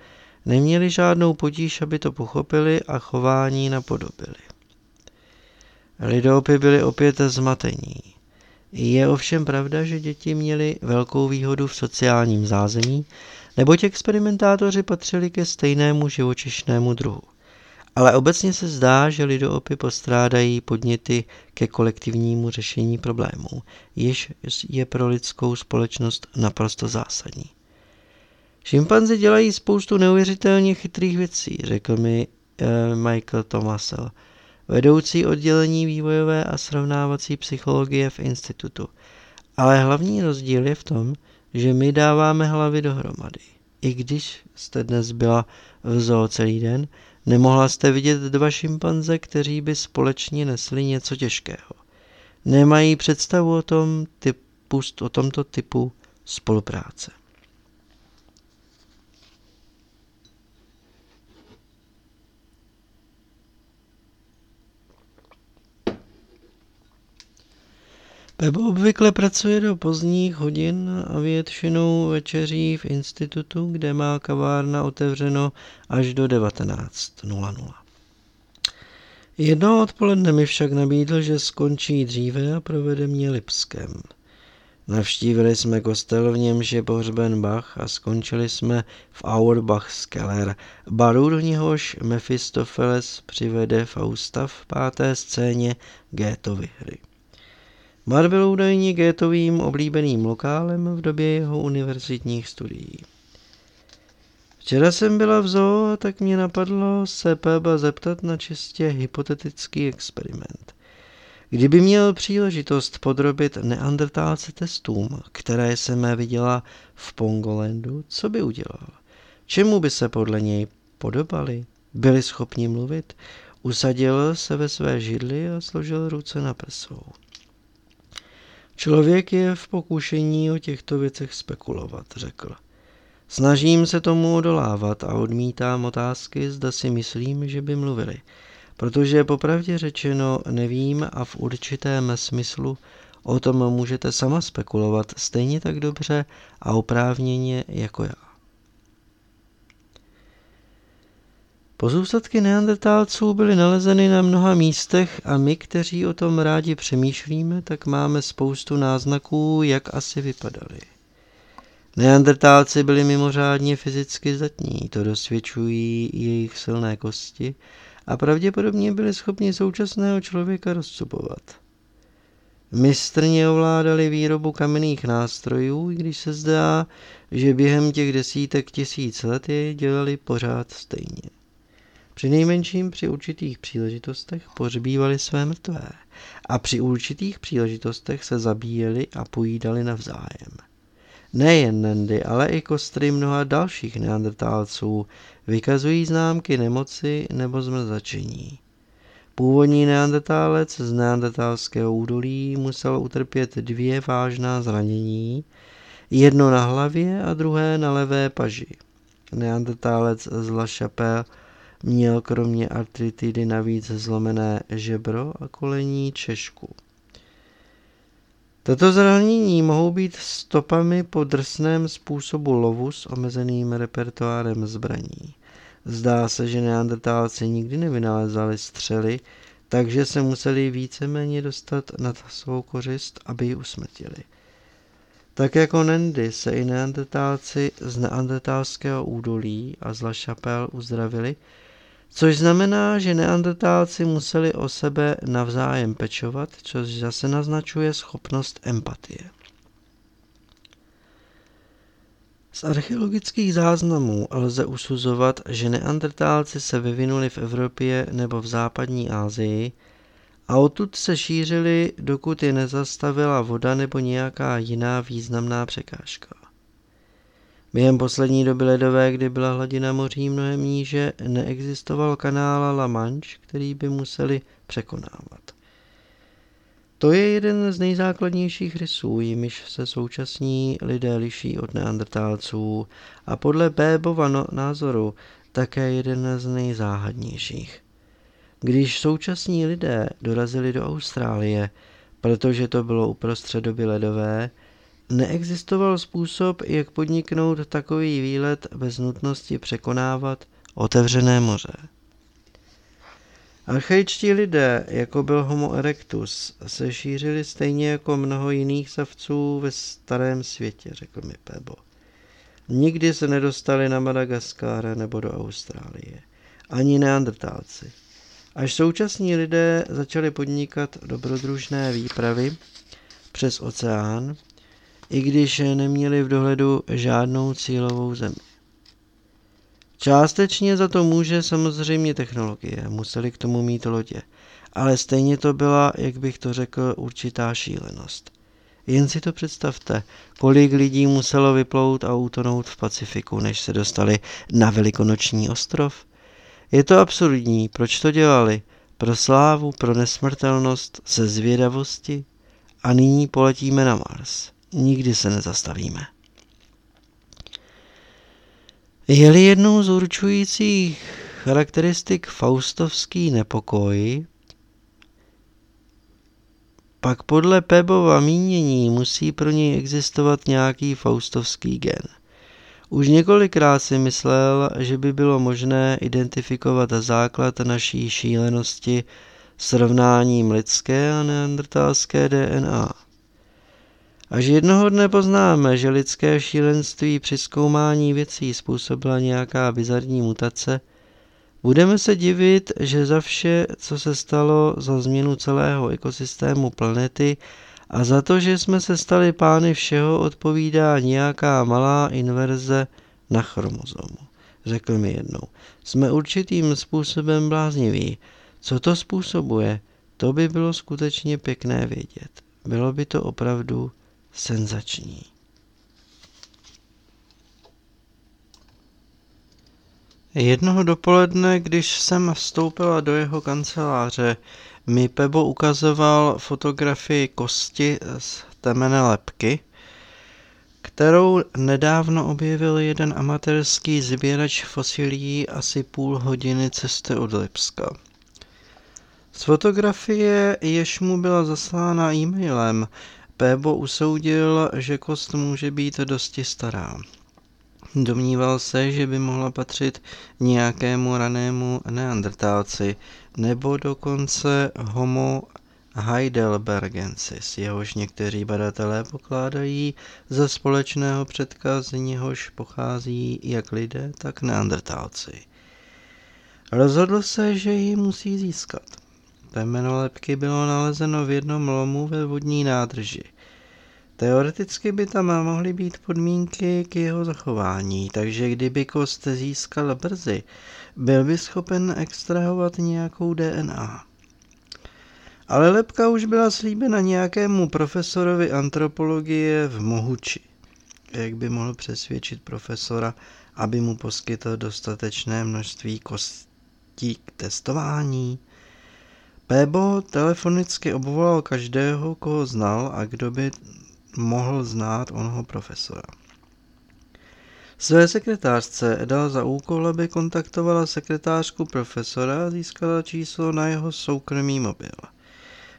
neměli žádnou potíž, aby to pochopili a chování napodobili. Lidoopy byli opět zmatení. Je ovšem pravda, že děti měly velkou výhodu v sociálním zázemí, neboť experimentátoři patřili ke stejnému živočišnému druhu. Ale obecně se zdá, že lidoopy postrádají podněty ke kolektivnímu řešení problémů, jež je pro lidskou společnost naprosto zásadní. Šimpanzi dělají spoustu neuvěřitelně chytrých věcí, řekl mi eh, Michael Thomasel, vedoucí oddělení vývojové a srovnávací psychologie v institutu. Ale hlavní rozdíl je v tom, že my dáváme hlavy dohromady. I když jste dnes byla v zoo celý den, nemohla jste vidět dva šimpanze, kteří by společně nesli něco těžkého. Nemají představu o, tom typu, o tomto typu spolupráce. Pebo obvykle pracuje do pozdních hodin a většinou večeří v institutu, kde má kavárna otevřeno až do 19.00. Jedno odpoledne mi však nabídl, že skončí dříve a provede mě Lipskem. Navštívili jsme kostel, v němž je pohřben Bach a skončili jsme v Auerbachs Keller, baru, do něhož Mephistopheles přivede Fausta v páté scéně Goethovy hry. Bar byl údajně Goethovým oblíbeným lokálem v době jeho univerzitních studií. Včera jsem byla v zoo a tak mě napadlo se Peba zeptat na čistě hypotetický experiment. Kdyby měl příležitost podrobit neandertálce testům, které jsem viděla v Pongolandu, co by udělal? Čemu by se podle něj podobali? Byli schopni mluvit? Usadil se ve své židli a složil ruce na prsou. Člověk je v pokušení o těchto věcech spekulovat, řekl. Snažím se tomu odolávat a odmítám otázky, zda si myslím, že by mluvili. Protože popravdě řečeno nevím a v určitém smyslu o tom můžete sama spekulovat stejně tak dobře a oprávněně jako já. Pozůstatky neandertálců byly nalezeny na mnoha místech a my, kteří o tom rádi přemýšlíme, tak máme spoustu náznaků, jak asi vypadali. Neandertálci byli mimořádně fyzicky zdatní, to dosvědčují jejich silné kosti a pravděpodobně byli schopni současného člověka rozcupovat. Mistrně ovládali výrobu kamenných nástrojů, i když se zdá, že během těch desítek tisíc let je dělali pořád stejně. Při nejmenším při určitých příležitostech pohřbívali své mrtvé a při určitých příležitostech se zabíjeli a pojídali navzájem. Nejen Nendy, ale i kostry mnoha dalších neandertálců vykazují známky nemoci nebo zmrzačení. Původní neandertálec z neandertálského údolí musel utrpět dvě vážná zranění, jedno na hlavě a druhé na levé paži. Neandertálec z La Chapelle měl kromě artritidy navíc zlomené žebro a kolení češku. Tato zranění mohou být stopami po drsném způsobu lovu s omezeným repertoárem zbraní. Zdá se, že neandertálci nikdy nevynalezali střely, takže se museli víceméně dostat nad svou kořist, aby ji usmrtili. Tak jako Nendy se i neandertálci z neandertálského údolí a z La uzdravili, Což znamená, že neandertálci museli o sebe navzájem pečovat, což zase naznačuje schopnost empatie. Z archeologických záznamů lze usuzovat, že neandertálci se vyvinuli v Evropě nebo v západní Asii a odtud se šířili, dokud je nezastavila voda nebo nějaká jiná významná překážka. Během poslední doby ledové, kdy byla hladina moří mnohem níže, neexistoval kanál La Manche, který by museli překonávat. To je jeden z nejzákladnějších rysů, jimiž se současní lidé liší od neandertálců a podle Bébova no- názoru také jeden z nejzáhadnějších. Když současní lidé dorazili do Austrálie, protože to bylo uprostřed doby ledové, Neexistoval způsob, jak podniknout takový výlet bez nutnosti překonávat otevřené moře. Archaičtí lidé, jako byl Homo erectus, se šířili stejně jako mnoho jiných savců ve starém světě, řekl mi Pebo. Nikdy se nedostali na Madagaskar nebo do Austrálie. Ani neandertálci. Až současní lidé začali podnikat dobrodružné výpravy přes oceán, i když neměli v dohledu žádnou cílovou zemi. Částečně za to může samozřejmě technologie, museli k tomu mít lodě, ale stejně to byla, jak bych to řekl, určitá šílenost. Jen si to představte, kolik lidí muselo vyplout a utonout v Pacifiku, než se dostali na Velikonoční ostrov. Je to absurdní, proč to dělali? Pro slávu, pro nesmrtelnost, ze zvědavosti? A nyní poletíme na Mars nikdy se nezastavíme. Je-li jednou z určujících charakteristik faustovský nepokoj, pak podle Pebova mínění musí pro něj existovat nějaký faustovský gen. Už několikrát si myslel, že by bylo možné identifikovat základ naší šílenosti srovnáním lidské a neandertalské DNA. Až jednoho dne poznáme, že lidské šílenství při zkoumání věcí způsobila nějaká bizarní mutace, budeme se divit, že za vše, co se stalo za změnu celého ekosystému planety a za to, že jsme se stali pány všeho, odpovídá nějaká malá inverze na chromozomu. Řekl mi jednou. Jsme určitým způsobem blázniví. Co to způsobuje? To by bylo skutečně pěkné vědět. Bylo by to opravdu senzační. Jednoho dopoledne, když jsem vstoupila do jeho kanceláře, mi Pebo ukazoval fotografii kosti z temene lepky, kterou nedávno objevil jeden amatérský sběrač fosilí asi půl hodiny cesty od Lipska. Z fotografie, jež mu byla zaslána e-mailem, Pébo usoudil, že kost může být dosti stará. Domníval se, že by mohla patřit nějakému ranému neandertálci nebo dokonce homo heidelbergensis, jehož někteří badatelé pokládají za společného předka, z něhož pochází jak lidé, tak neandertálci. Rozhodl se, že ji musí získat. Temeno lepky bylo nalezeno v jednom lomu ve vodní nádrži. Teoreticky by tam mohly být podmínky k jeho zachování, takže kdyby kost získal brzy, byl by schopen extrahovat nějakou DNA. Ale lepka už byla slíbena nějakému profesorovi antropologie v Mohuči. Jak by mohl přesvědčit profesora, aby mu poskytl dostatečné množství kostí k testování? Pébo telefonicky obvolal každého, koho znal a kdo by mohl znát onoho profesora. Své sekretářce dal za úkol, aby kontaktovala sekretářku profesora a získala číslo na jeho soukromý mobil.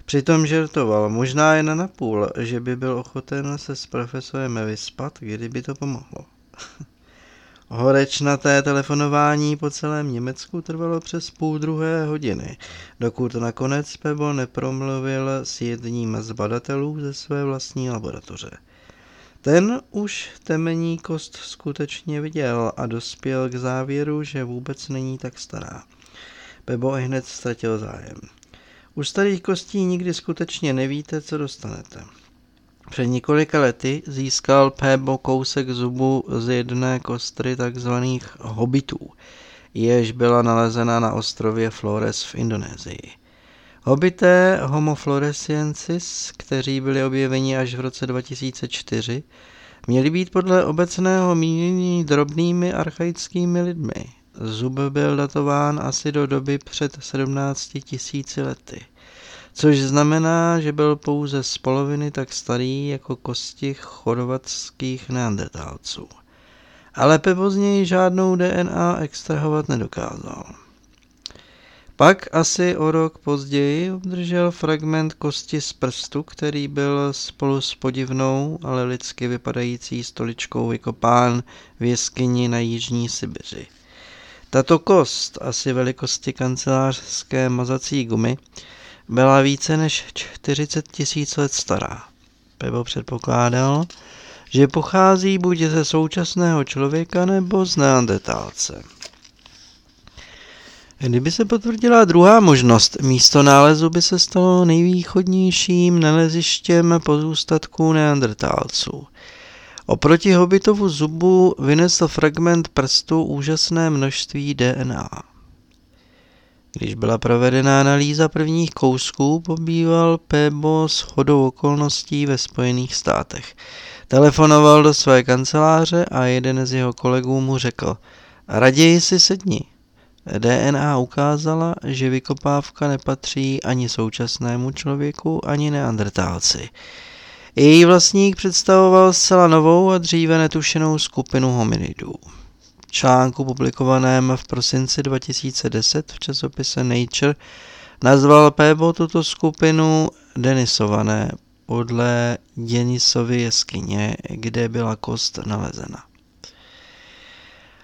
Přitom žertoval, možná jen na půl, že by byl ochoten se s profesorem vyspat, kdyby to pomohlo. Horečnaté telefonování po celém Německu trvalo přes půl druhé hodiny, dokud nakonec Pebo nepromluvil s jedním z badatelů ze své vlastní laboratoře. Ten už temení kost skutečně viděl a dospěl k závěru, že vůbec není tak stará. Pebo hned ztratil zájem. U starých kostí nikdy skutečně nevíte, co dostanete. Před několika lety získal Pébo kousek zubu z jedné kostry takzvaných hobitů, jež byla nalezena na ostrově Flores v Indonésii. Hobité Homo floresiensis, kteří byli objeveni až v roce 2004, měli být podle obecného mínění drobnými archaickými lidmi. Zub byl datován asi do doby před 17 tisíci lety což znamená, že byl pouze z poloviny tak starý jako kosti chorvatských neandertálců. Ale něj žádnou DNA extrahovat nedokázal. Pak asi o rok později obdržel fragment kosti z prstu, který byl spolu s podivnou, ale lidsky vypadající stoličkou vykopán v jeskyni na jižní Sibiři. Tato kost, asi velikosti kancelářské mazací gumy, byla více než 40 tisíc let stará. Pebo předpokládal, že pochází buď ze současného člověka nebo z neandertálce. Kdyby se potvrdila druhá možnost, místo nálezu by se stalo nejvýchodnějším nalezištěm pozůstatků neandertálců. Oproti hobitovu zubu vynesl fragment prstu úžasné množství DNA. Když byla provedena analýza prvních kousků, pobýval Pebo s chodou okolností ve Spojených státech. Telefonoval do své kanceláře a jeden z jeho kolegů mu řekl, raději si sedni. DNA ukázala, že vykopávka nepatří ani současnému člověku, ani neandrtálci. Její vlastník představoval zcela novou a dříve netušenou skupinu hominidů článku publikovaném v prosinci 2010 v časopise Nature nazval Pébo tuto skupinu denisované podle Denisovy jeskyně, kde byla kost nalezena.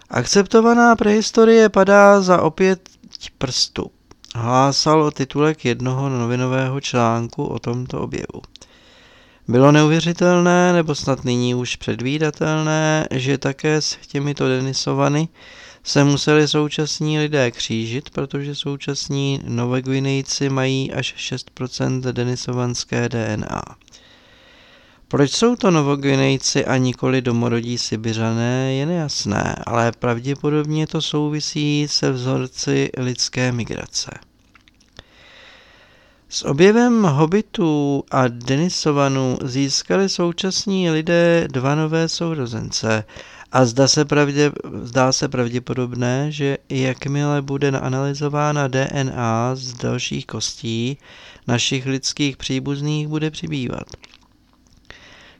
Akceptovaná prehistorie padá za opět prstu. Hlásal o titulek jednoho novinového článku o tomto objevu. Bylo neuvěřitelné, nebo snad nyní už předvídatelné, že také s těmito Denisovany se museli současní lidé křížit, protože současní Novogvinejci mají až 6% denisovanské DNA. Proč jsou to Novogvinejci a nikoli domorodí Sibiřané, je nejasné, ale pravděpodobně to souvisí se vzorci lidské migrace. S objevem hobitů a Denisovanů získali současní lidé dva nové sourozence a zdá se, pravdě, zdá se pravděpodobné, že jakmile bude analyzována DNA z dalších kostí, našich lidských příbuzných bude přibývat.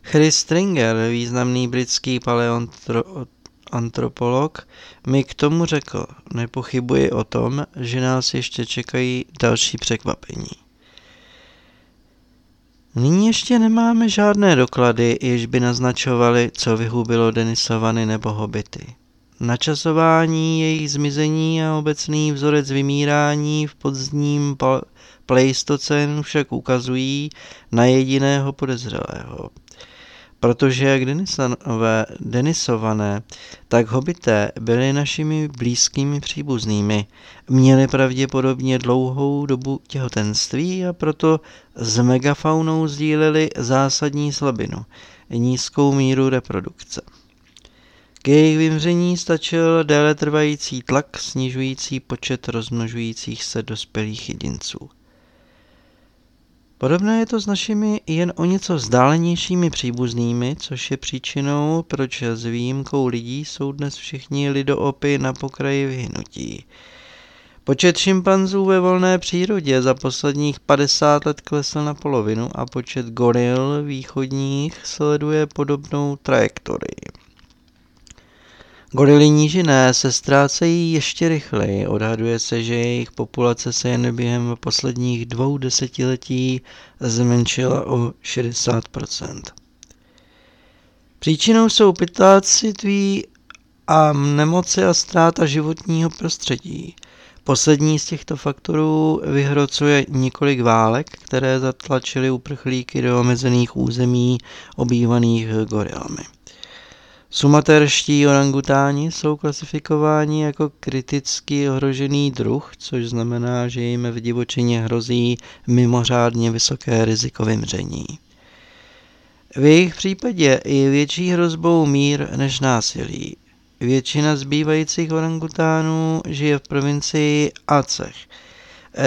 Chris Stringer, významný britský paleoantropolog, mi k tomu řekl, nepochybuji o tom, že nás ještě čekají další překvapení. Nyní ještě nemáme žádné doklady, jež by naznačovaly, co vyhubilo Denisovany nebo hobity. Načasování jejich zmizení a obecný vzorec vymírání v podzním pleistocénu však ukazují na jediného podezřelého protože jak Denisové, Denisované, tak hobité byli našimi blízkými příbuznými. Měli pravděpodobně dlouhou dobu těhotenství a proto s megafaunou sdíleli zásadní slabinu, nízkou míru reprodukce. K jejich vymření stačil déle trvající tlak snižující počet rozmnožujících se dospělých jedinců. Podobné je to s našimi jen o něco vzdálenějšími příbuznými, což je příčinou, proč s výjimkou lidí jsou dnes všichni lidoopy na pokraji vyhnutí. Počet šimpanzů ve volné přírodě za posledních 50 let klesl na polovinu a počet goril východních sleduje podobnou trajektorii. Gorily nížiné se ztrácejí ještě rychleji. Odhaduje se, že jejich populace se jen během posledních dvou desetiletí zmenšila o 60% Příčinou jsou pytláctví a nemoci a ztráta životního prostředí. Poslední z těchto faktorů vyhrocuje několik válek, které zatlačily uprchlíky do omezených území obývaných gorilami. Sumaterští orangutáni jsou klasifikováni jako kriticky ohrožený druh, což znamená, že jim v divočině hrozí mimořádně vysoké riziko vymření. V jejich případě je větší hrozbou mír než násilí. Většina zbývajících orangutánů žije v provincii Acech,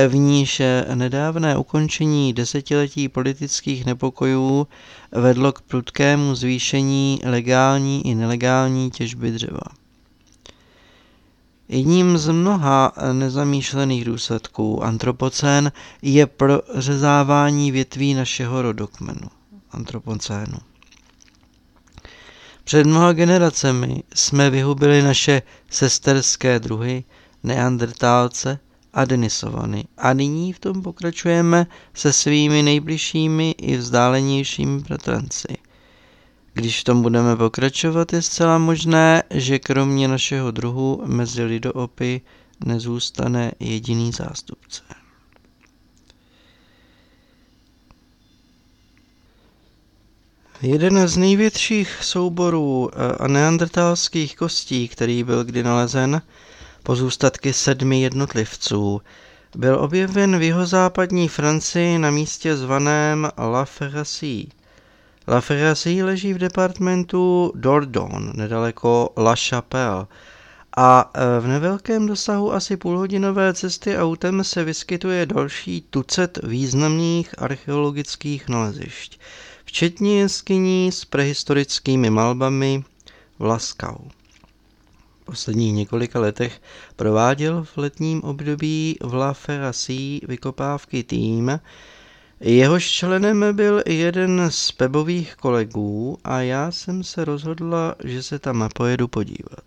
v níž nedávné ukončení desetiletí politických nepokojů vedlo k prudkému zvýšení legální i nelegální těžby dřeva. Jedním z mnoha nezamýšlených důsledků antropocén je prořezávání větví našeho rodokmenu, antropocénu. Před mnoha generacemi jsme vyhubili naše sesterské druhy, neandrtálce, a Denisovany. A nyní v tom pokračujeme se svými nejbližšími i vzdálenějšími bratranci. Když v tom budeme pokračovat, je zcela možné, že kromě našeho druhu mezi lidoopy nezůstane jediný zástupce. Jeden z největších souborů eh, neandertalských kostí, který byl kdy nalezen, pozůstatky sedmi jednotlivců. Byl objeven v jihozápadní Francii na místě zvaném La Ferracie. La Ferracie leží v departementu Dordogne, nedaleko La Chapelle, a e, v nevelkém dosahu asi půlhodinové cesty autem se vyskytuje další tucet významných archeologických nalezišť, včetně jeskyní s prehistorickými malbami v Laskau posledních několika letech prováděl v letním období v La Ferrací vykopávky tým, jehož členem byl jeden z pebových kolegů a já jsem se rozhodla, že se tam pojedu podívat.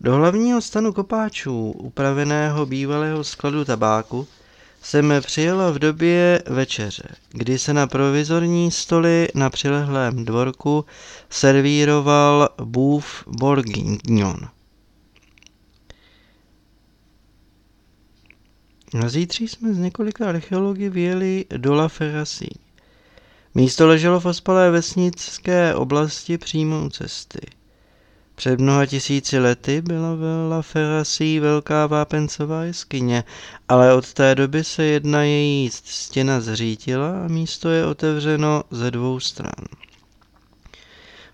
Do hlavního stanu kopáčů, upraveného bývalého skladu tabáku, jsem přijela v době večeře, kdy se na provizorní stoly na přilehlém dvorku servíroval bův bourguignon. Na zítří jsme z několika archeology vyjeli do La Ferrasí. Místo leželo v ospalé vesnické oblasti přímo u cesty. Před mnoha tisíci lety byla ve La velká vápencová jeskyně, ale od té doby se jedna její stěna zřítila a místo je otevřeno ze dvou stran.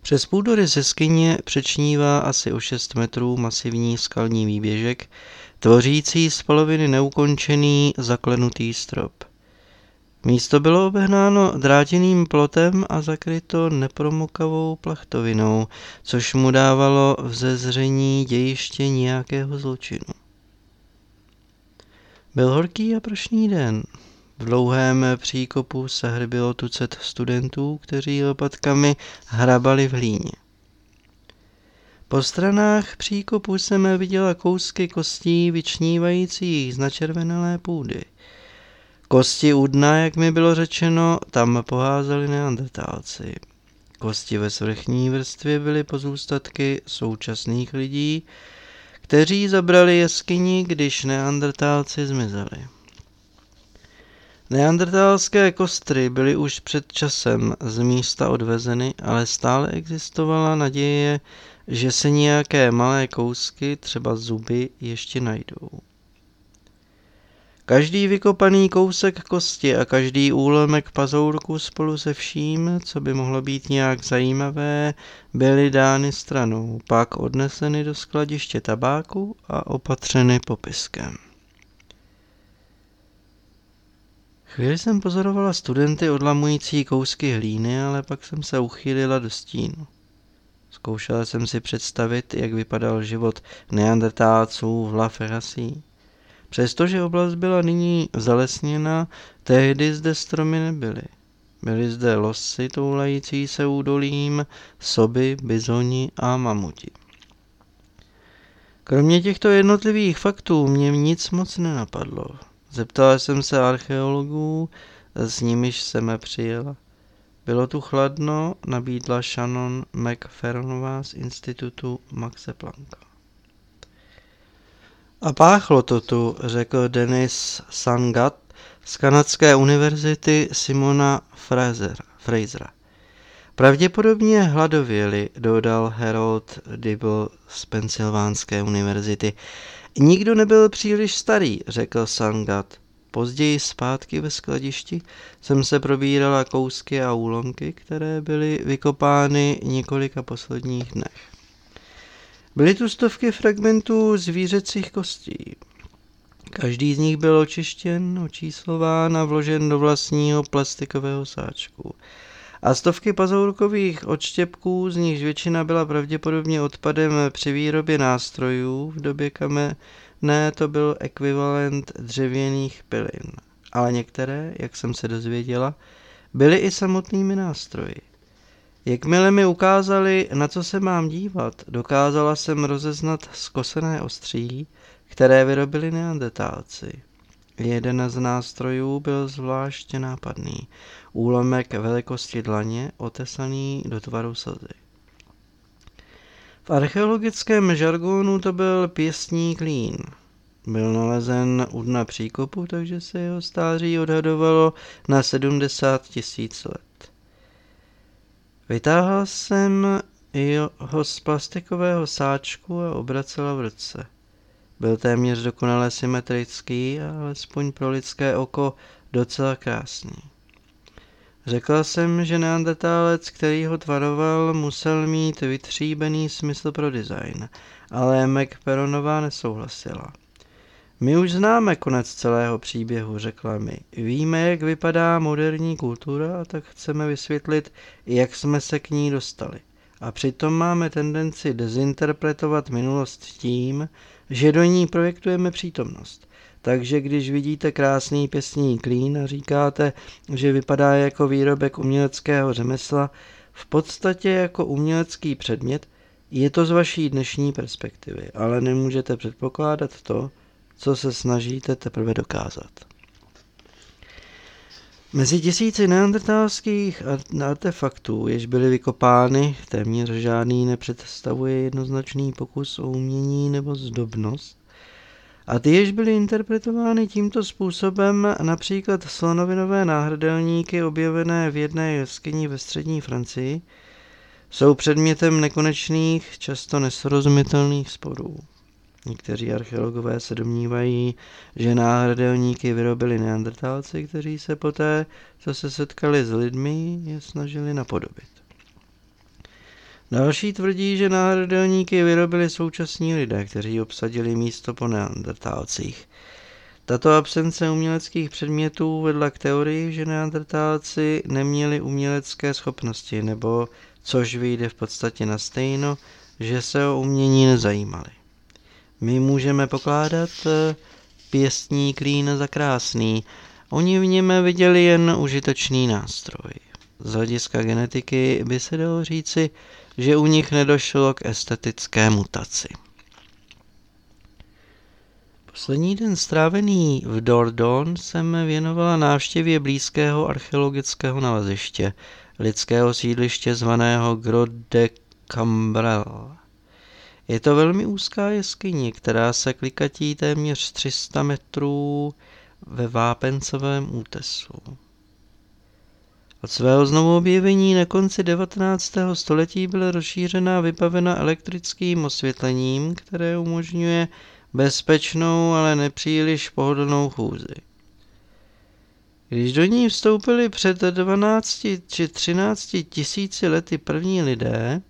Přes půdory ze skyně přečnívá asi o 6 metrů masivní skalní výběžek, tvořící z poloviny neukončený zaklenutý strop. Místo bylo obehnáno drátěným plotem a zakryto nepromokavou plachtovinou, což mu dávalo vzezření dějiště nějakého zločinu. Byl horký a pršný den. V dlouhém příkopu se hrbilo tucet studentů, kteří lopatkami hrabali v hlíně. Po stranách příkopu jsem viděla kousky kostí vyčnívajících z načervenalé půdy. Kosti u dna, jak mi bylo řečeno, tam poházeli neandertálci. Kosti ve svrchní vrstvě byly pozůstatky současných lidí, kteří zabrali jeskyni, když neandertálci zmizeli. Neandertálské kostry byly už před časem z místa odvezeny, ale stále existovala naděje, že se nějaké malé kousky, třeba zuby, ještě najdou. Každý vykopaný kousek kosti a každý úlomek pazourku spolu se vším, co by mohlo být nějak zajímavé, byly dány stranou, pak odneseny do skladiště tabáku a opatřeny popiskem. Chvíli jsem pozorovala studenty odlamující kousky hlíny, ale pak jsem se uchýlila do stínu. Zkoušela jsem si představit, jak vypadal život neandertálců v La Ferrasí. Přestože oblast byla nyní zalesněna, tehdy zde stromy nebyly. Byly zde losy toulající se údolím, soby, bizoni a mamuti. Kromě těchto jednotlivých faktů mě nic moc nenapadlo. Zeptala jsem se archeologů, s nimiž jsem přijela. Bylo tu chladno, nabídla Shannon McFerronová z institutu Maxe Plancka. A páchlo to tu, řekl Denis Sangat z kanadské univerzity Simona Fraser, Frasera. Pravděpodobně hladověli, dodal Harold Dibble z Pensylvánské univerzity. Nikdo nebyl příliš starý, řekl Sangat. Později zpátky ve skladišti jsem se probírala kousky a úlomky, které byly vykopány několika posledních dnech. Byly tu stovky fragmentů zvířecích kostí. Každý z nich byl očištěn, očíslován a vložen do vlastního plastikového sáčku. A stovky pazourkových odštěpků, z nichž většina byla pravděpodobně odpadem při výrobě nástrojů v době kamenné, to byl ekvivalent dřevěných pilin. Ale některé, jak jsem se dozvěděla, byly i samotnými nástroji. Jakmile mi ukázali, na co se mám dívat, dokázala jsem rozeznat skosené ostří, které vyrobili neandertálci. Jeden z nástrojů byl zvláště nápadný. Úlomek velikosti dlaně, otesaný do tvaru sazy. V archeologickém žargonu to byl pěstní klín. Byl nalezen u dna příkopu, takže se jeho stáří odhadovalo na 70 tisíc let. Vytáhla jsem ho z plastikového sáčku a obracela v ruce. Byl téměř dokonale symetrický alespoň pro lidské oko docela krásný. Řekla jsem, že neandertálec, který ho tvaroval, musel mít vytříbený smysl pro design, ale McPeronová nesouhlasila. My už známe konec celého příběhu, řekla mi. Víme, jak vypadá moderní kultura a tak chceme vysvětlit, jak jsme se k ní dostali. A přitom máme tendenci dezinterpretovat minulost tím, že do ní projektujeme přítomnost. Takže když vidíte krásný pěsní klín a říkáte, že vypadá jako výrobek uměleckého řemesla, v podstatě jako umělecký předmět, je to z vaší dnešní perspektivy, ale nemůžete předpokládat to, co se snažíte teprve dokázat. Mezi tisíci neandertalských artefaktů, jež byly vykopány, téměř žádný nepředstavuje jednoznačný pokus o umění nebo zdobnost. A ty, jež byly interpretovány tímto způsobem, například slonovinové náhrdelníky objevené v jedné jeskyni ve střední Francii, jsou předmětem nekonečných, často nesrozumitelných sporů. Někteří archeologové se domnívají, že náhrdelníky vyrobili neandertálci, kteří se poté, co se setkali s lidmi, je snažili napodobit. Další tvrdí, že náhrdelníky vyrobili současní lidé, kteří obsadili místo po neandertálcích. Tato absence uměleckých předmětů vedla k teorii, že neandertálci neměli umělecké schopnosti, nebo, což vyjde v podstatě na stejno, že se o umění nezajímali. My můžeme pokládat eh, pěstní klín za krásný. Oni v něm viděli jen užitečný nástroj. Z hlediska genetiky by se dalo říci, že u nich nedošlo k estetické mutaci. Poslední den strávený v Dordon jsem věnovala návštěvě blízkého archeologického naleziště, lidského sídliště zvaného Grotte de Cambrel. Je to velmi úzká jeskyně, která se klikatí téměř 300 metrů ve vápencovém útesu. Od svého znovu objevení na konci 19. století byla rozšířena a vybavena elektrickým osvětlením, které umožňuje bezpečnou, ale nepříliš pohodlnou chůzi. Když do ní vstoupili před 12 či 13 tisíci lety první lidé,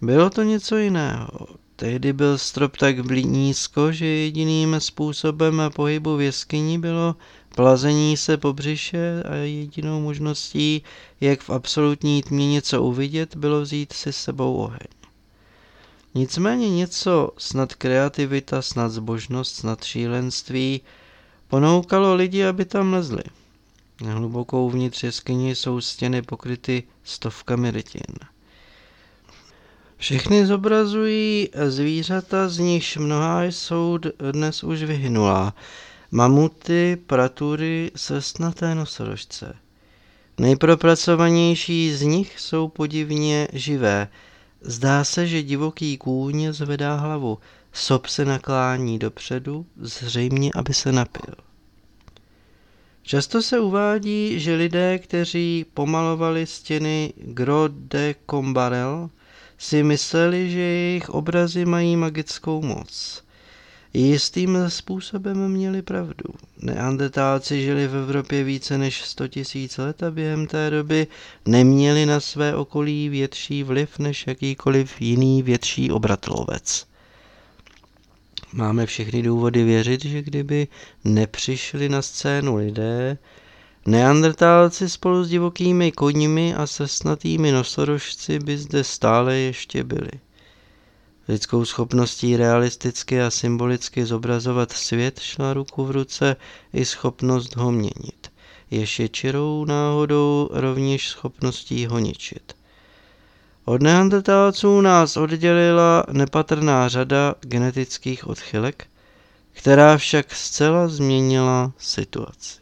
bylo to něco jiného. Tehdy byl strop tak nízko, že jediným způsobem pohybu v jeskyni bylo plazení se po břiše a jedinou možností, jak v absolutní tmě něco uvidět, bylo vzít si s sebou oheň. Nicméně něco, snad kreativita, snad zbožnost, snad šílenství, ponoukalo lidi, aby tam lezli. Hluboko uvnitř jeskyni jsou stěny pokryty stovkami rytin. Všechny zobrazují zvířata, z nichž mnohá jsou dnes už vyhynulá. Mamuty, pratury, sestnaté nosorožce. Nejpropracovanější z nich jsou podivně živé. Zdá se, že divoký kůň zvedá hlavu, sob se naklání dopředu, zřejmě, aby se napil. Často se uvádí, že lidé, kteří pomalovali stěny Gros de Combarel, si mysleli, že jejich obrazy mají magickou moc. Jistým způsobem měli pravdu. Neandertálci žili v Evropě více než 100 tisíc let a během té doby neměli na své okolí větší vliv než jakýkoliv jiný větší obratlovec. Máme všechny důvody věřit, že kdyby nepřišli na scénu lidé, Neandertálci spolu s divokými koňmi a sesnatými nosorožci by zde stále ještě byli. Lidskou schopností realisticky a symbolicky zobrazovat svět šla ruku v ruce i schopnost ho měnit. Jež je čirou náhodou rovněž schopností ho ničit. Od neandertálců nás oddělila nepatrná řada genetických odchylek, která však zcela změnila situaci.